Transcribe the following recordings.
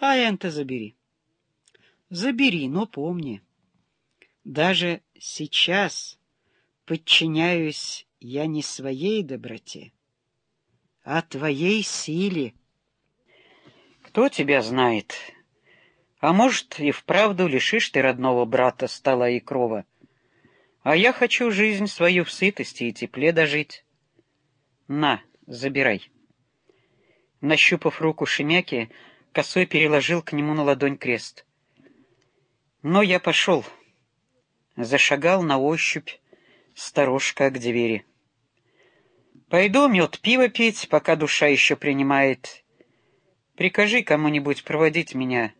А энто забери. Забери, но помни, даже сейчас подчиняюсь я не своей доброте, а твоей силе. Кто тебя знает? А может, и вправду лишишь ты родного брата стола и крова. А я хочу жизнь свою в сытости и тепле дожить. На, забирай. Нащупав руку Шемяки, косой переложил к нему на ладонь крест. Но я пошел. Зашагал на ощупь, сторожка к двери. Пойду мед пиво пить, пока душа еще принимает. Прикажи кому-нибудь проводить меня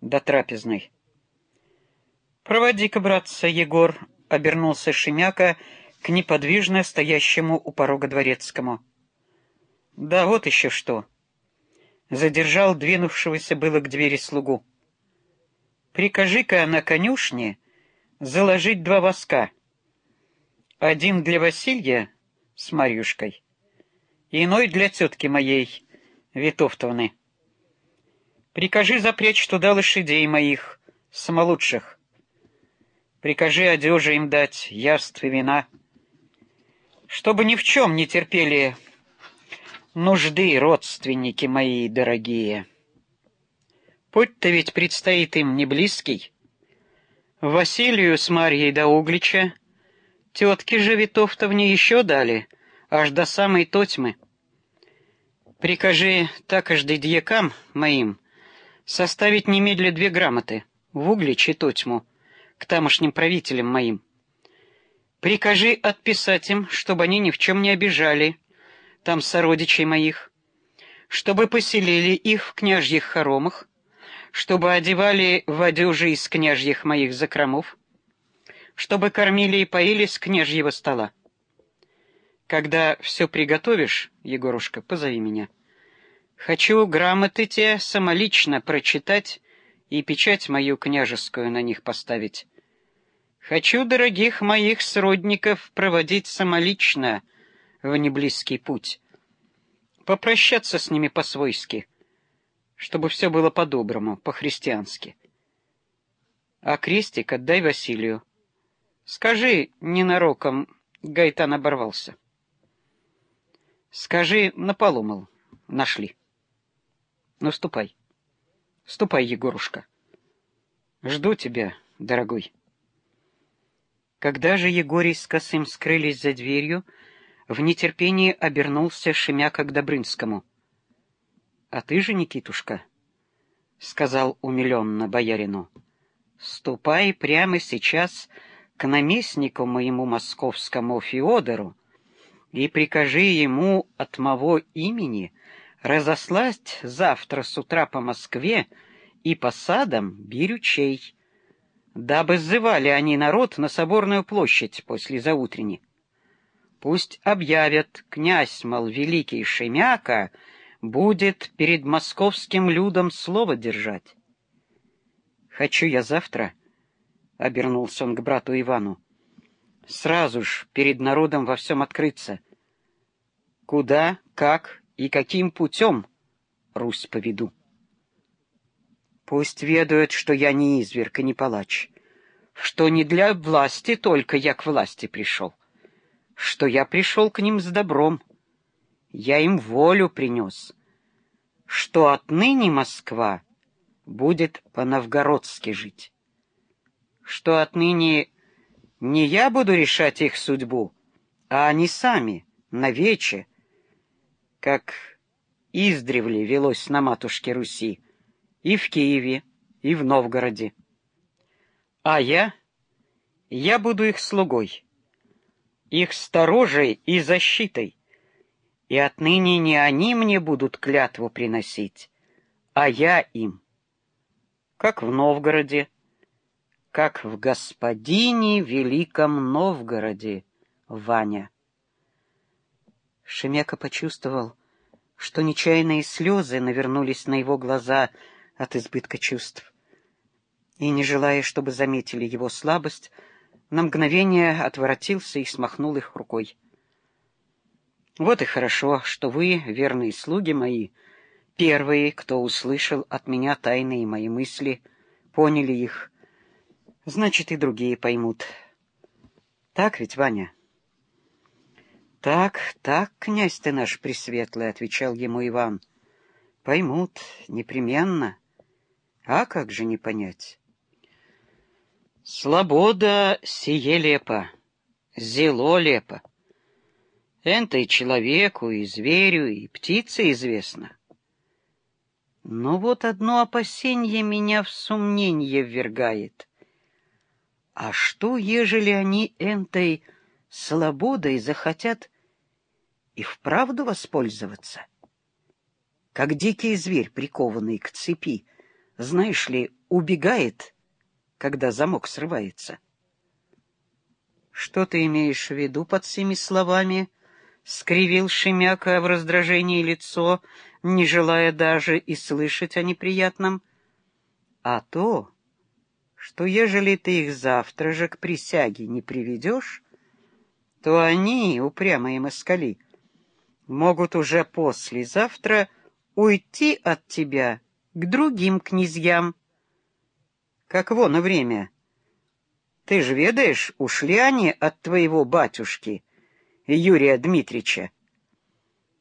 до трапезной. Проводи-ка, братца, Егор, — обернулся Шемяка к неподвижно стоящему у порога дворецкому. Да вот еще что. Задержал двинувшегося было к двери слугу. Прикажи-ка на конюшне заложить два воска. Один для Василья с Марьюшкой, иной для тетки моей, Витовтовны. Прикажи запрячь туда лошадей моих, самолучших. Прикажи одежи им дать, яств и вина, чтобы ни в чем не терпели нужды родственники мои дорогие». Путь-то ведь предстоит им не близкий. Василию с Марьей до Углича, тетки же Витовтовне еще дали, аж до самой Тотьмы. Прикажи такожды дьякам моим составить немедля две грамоты в Углич и Тотьму к тамошним правителям моим. Прикажи отписать им, чтобы они ни в чем не обижали там сородичей моих, чтобы поселили их в княжьих хоромах, чтобы одевали в одежи из княжьих моих закромов, чтобы кормили и поили с княжьего стола. Когда все приготовишь, Егорушка, позови меня. Хочу грамоты те самолично прочитать и печать мою княжескую на них поставить. Хочу дорогих моих сродников проводить самолично в неблизкий путь, попрощаться с ними по-свойски, чтобы все было по-доброму, по-христиански. А крестик отдай Василию. Скажи, ненароком Гайтан оборвался. Скажи, наполомал, нашли. Ну, ступай. Ступай, Егорушка. Жду тебя, дорогой. Когда же Егорий с Косым скрылись за дверью, в нетерпении обернулся Шемяка к Добрынскому — а ты же, Никитушка, — сказал умиленно боярину, — ступай прямо сейчас к наместнику моему московскому Феодору и прикажи ему от моего имени разослать завтра с утра по Москве и по садам бирючей, дабы сзывали они народ на соборную площадь после заутренни. Пусть объявят, князь, мол, великий Шемяка — будет перед московским людом слово держать. Хочу я завтра, — обернулся он к брату Ивану, — сразу ж перед народом во всем открыться. Куда, как и каким путем Русь поведу. Пусть ведают, что я не изверг и не палач, что не для власти только я к власти пришел, что я пришел к ним с добром, я им волю принес, что отныне Москва будет по-новгородски жить, что отныне не я буду решать их судьбу, а они сами, навече, как издревле велось на матушке Руси, и в Киеве, и в Новгороде. А я, я буду их слугой, их сторожей и защитой, и отныне не они мне будут клятву приносить, а я им. Как в Новгороде, как в господине Великом Новгороде, Ваня. Шемяка почувствовал, что нечаянные слезы навернулись на его глаза от избытка чувств. И, не желая, чтобы заметили его слабость, на мгновение отворотился и смахнул их рукой. Вот и хорошо, что вы, верные слуги мои, Первые, кто услышал от меня тайные мои мысли, поняли их. Значит, и другие поймут. Так ведь, Ваня? Так, так, князь ты наш пресветлый, — отвечал ему Иван. Поймут, непременно. А как же не понять? Слобода сие лепо, зело лепо. Это и человеку, и зверю, и птице известно. Но вот одно опасение меня в сомнение ввергает. А что, ежели они энтой слободой захотят и вправду воспользоваться? Как дикий зверь, прикованный к цепи, знаешь ли, убегает, когда замок срывается. Что ты имеешь в виду под всеми словами? — скривил Шемяка в раздражении лицо, не желая даже и слышать о неприятном. — А то, что ежели ты их завтра же к присяге не приведешь, то они, упрямые москали, могут уже послезавтра уйти от тебя к другим князьям. Как вон время. Ты ж ведаешь, ушли они от твоего батюшки, Юрия Дмитрича.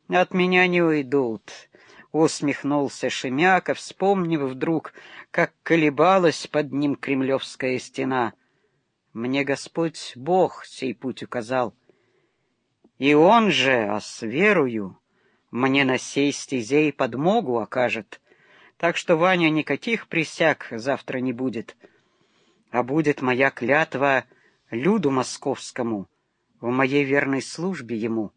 От меня не уйдут, — усмехнулся Шемяков, вспомнив вдруг, как колебалась под ним кремлевская стена. Мне Господь Бог сей путь указал. И Он же, а с верою, мне на сей стезе и подмогу окажет. Так что, Ваня, никаких присяг завтра не будет, а будет моя клятва люду московскому в моей верной службе ему.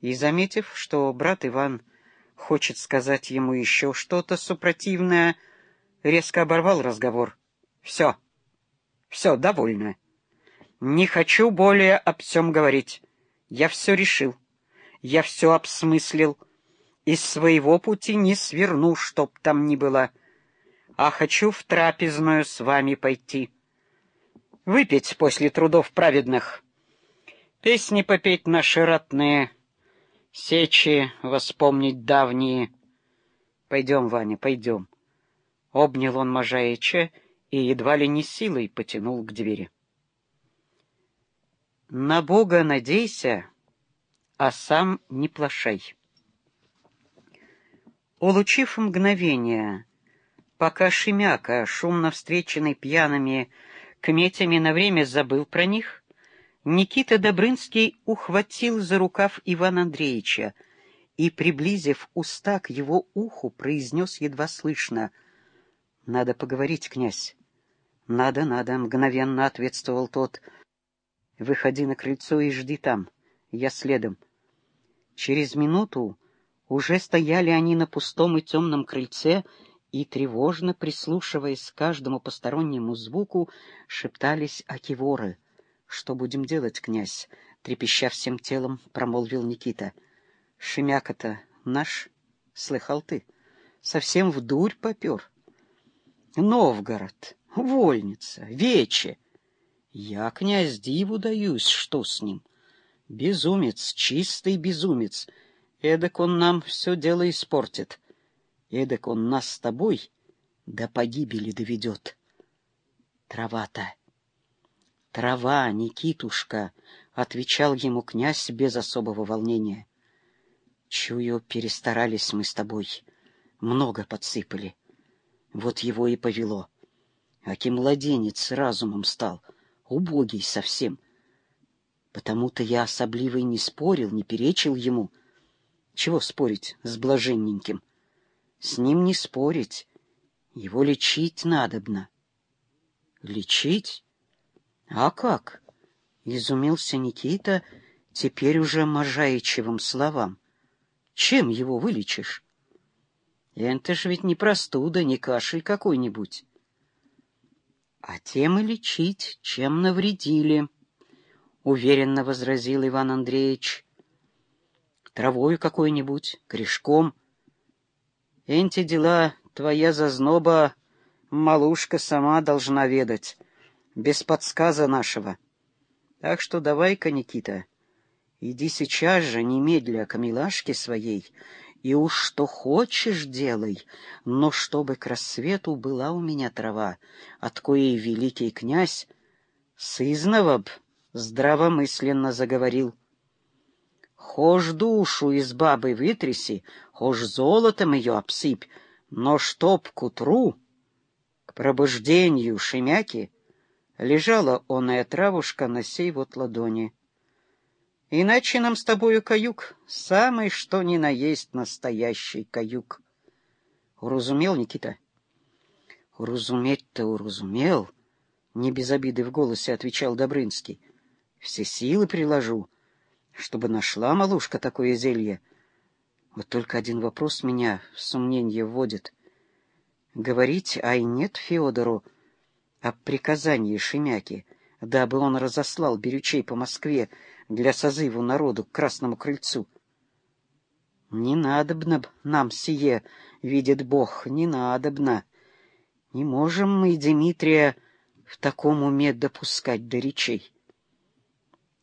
И, заметив, что брат Иван хочет сказать ему еще что-то супротивное, резко оборвал разговор. «Все, все, довольно. Не хочу более об всем говорить. Я все решил, я все обсмыслил. Из своего пути не сверну, чтоб там ни было, а хочу в трапезную с вами пойти. Выпить после трудов праведных, песни попеть наши ратные, сечи воспомнить давние. Пойдем, Ваня, пойдем. Обнял он Можаича и едва ли не силой потянул к двери. На Бога надейся, а сам не плашай. Улучив мгновение, пока Шемяка, шумно встреченный пьяными кметями, на время забыл про них, Никита Добрынский ухватил за рукав Ивана Андреевича и, приблизив уста к его уху, произнес едва слышно — «Надо поговорить, князь». «Надо, надо», — мгновенно ответствовал тот. «Выходи на крыльцо и жди там. Я следом». Через минуту уже стояли они на пустом и темном крыльце и, тревожно прислушиваясь к каждому постороннему звуку, шептались акиворы — «Что будем делать, князь?» — трепеща всем телом, промолвил Никита. «Шемяка-то наш, слыхал ты, совсем в дурь попер. Новгород, вольница, вече. Я, князь, диву даюсь, что с ним. Безумец, чистый безумец. Эдак он нам все дело испортит. Эдак он нас с тобой до погибели доведет. Трава-то «Трава, Никитушка!» — отвечал ему князь без особого волнения. «Чую, перестарались мы с тобой. Много подсыпали. Вот его и повело. Аки младенец разумом стал, убогий совсем. Потому-то я особливо и не спорил, не перечил ему. Чего спорить с блаженненьким? С ним не спорить. Его лечить надобно». «Лечить?» «А как?» — изумился Никита теперь уже Можаичевым словам. «Чем его вылечишь?» «Это ж ведь не простуда, не кашель какой-нибудь». «А тем и лечить, чем навредили», — уверенно возразил Иван Андреевич. «Травою какой-нибудь, корешком. Эти дела твоя зазноба, малушка, сама должна ведать» без подсказа нашего. Так что давай-ка, Никита, иди сейчас же, немедля к милашке своей И уж что хочешь делай, но чтобы к рассвету была у меня трава, от коей великий князь сызнова б здравомысленно заговорил. Хошь душу из бабы вытряси, хошь золотом ее обсыпь, но чтоб к утру, к пробуждению Шемяки, лежала оная травушка на сей вот ладони. Иначе нам с тобою каюк, самый что ни на есть настоящий каюк. Уразумел, Никита? Уразуметь-то уразумел, не без обиды в голосе отвечал Добрынский. Все силы приложу, чтобы нашла малушка такое зелье. Вот только один вопрос меня в сомнение вводит. Говорить, ай нет Феодору о приказании Шемяки, дабы он разослал берючей по Москве для созыву народу к Красному Крыльцу. Не надобно нам сие, видит Бог, не надобно. Не можем мы Дмитрия в таком уме допускать до речей.